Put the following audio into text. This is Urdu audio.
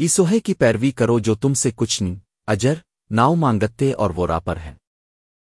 ایسوہے کی پیروی کرو جو تم سے کچھ نہیں، اجر، ناؤ مانگتے اور وہ راپر ہیں۔